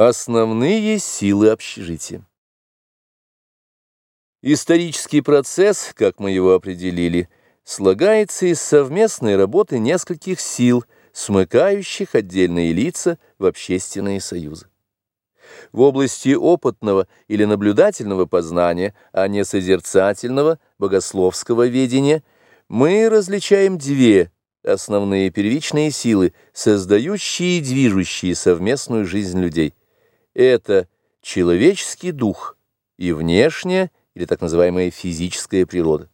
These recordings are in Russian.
Основные силы общежития. Исторический процесс, как мы его определили, слагается из совместной работы нескольких сил, смыкающих отдельные лица в общественные союзы. В области опытного или наблюдательного познания, а не созерцательного, богословского ведения, мы различаем две основные первичные силы, создающие и движущие совместную жизнь людей – это человеческий дух и внешняя или так называемая физическая природа.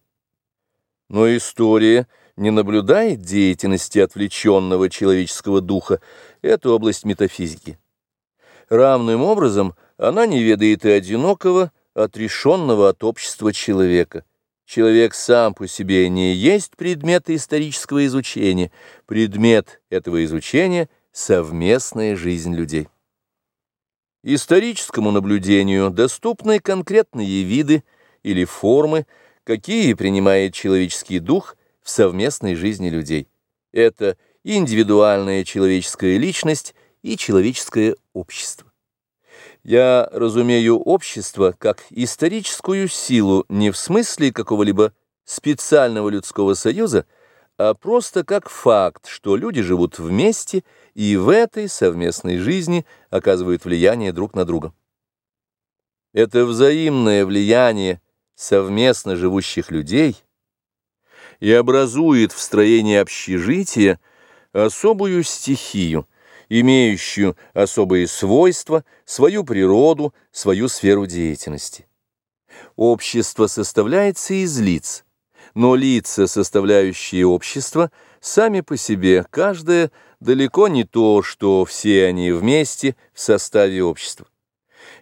Но история не наблюдает деятельности отвлеченного человеческого духа, это область метафизики. Равным образом она не ведает и одинокого, отрешенного от общества человека. Человек сам по себе не есть предмет исторического изучения, предмет этого изучения – совместная жизнь людей. Историческому наблюдению доступны конкретные виды или формы, какие принимает человеческий дух в совместной жизни людей. Это индивидуальная человеческая личность и человеческое общество. Я разумею общество как историческую силу не в смысле какого-либо специального людского союза, а просто как факт, что люди живут вместе и в этой совместной жизни оказывают влияние друг на друга. Это взаимное влияние совместно живущих людей и образует в строении общежития особую стихию, имеющую особые свойства, свою природу, свою сферу деятельности. Общество составляется из лиц, но лица, составляющие общество, сами по себе, каждое далеко не то, что все они вместе в составе общества.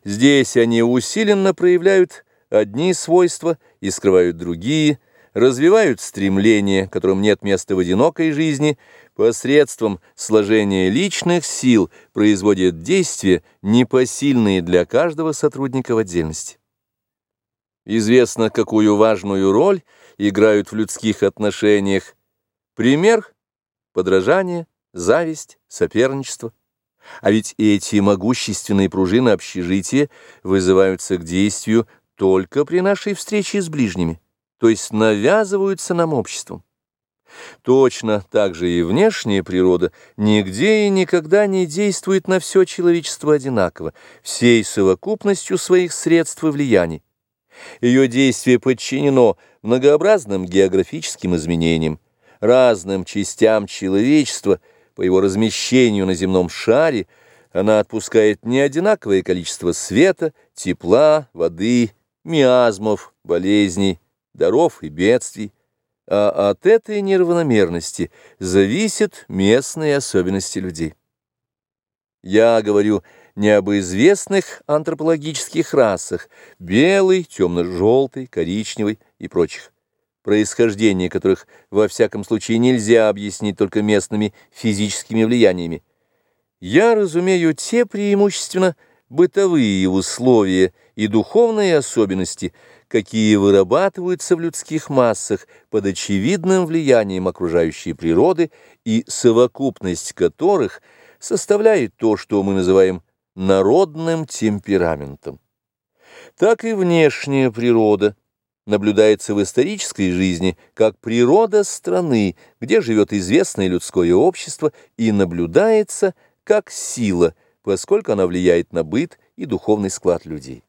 Здесь они усиленно проявляют одни свойства и скрывают другие, развивают стремления, которым нет места в одинокой жизни, посредством сложения личных сил производят действия, непосильные для каждого сотрудника в отдельности. Известно, какую важную роль играют в людских отношениях. Пример – подражание, зависть, соперничество. А ведь эти могущественные пружины общежития вызываются к действию только при нашей встрече с ближними, то есть навязываются нам обществом. Точно так же и внешняя природа нигде и никогда не действует на все человечество одинаково, всей совокупностью своих средств и влияний. Ее действие подчинено многообразным географическим изменениям, разным частям человечества, по его размещению на земном шаре, она отпускает неодинаковое количество света, тепла, воды, миазмов, болезней, даров и бедствий, а от этой неравномерности зависят местные особенности людей. Я говорю не об известных антропологических расах – белый, темно-желтый, коричневый и прочих, происхождение которых во всяком случае нельзя объяснить только местными физическими влияниями. Я разумею те преимущественно бытовые условия и духовные особенности, какие вырабатываются в людских массах под очевидным влиянием окружающей природы и совокупность которых составляет то, что мы называем народным темпераментом. Так и внешняя природа наблюдается в исторической жизни как природа страны, где живет известное людское общество, и наблюдается как сила, поскольку она влияет на быт и духовный склад людей.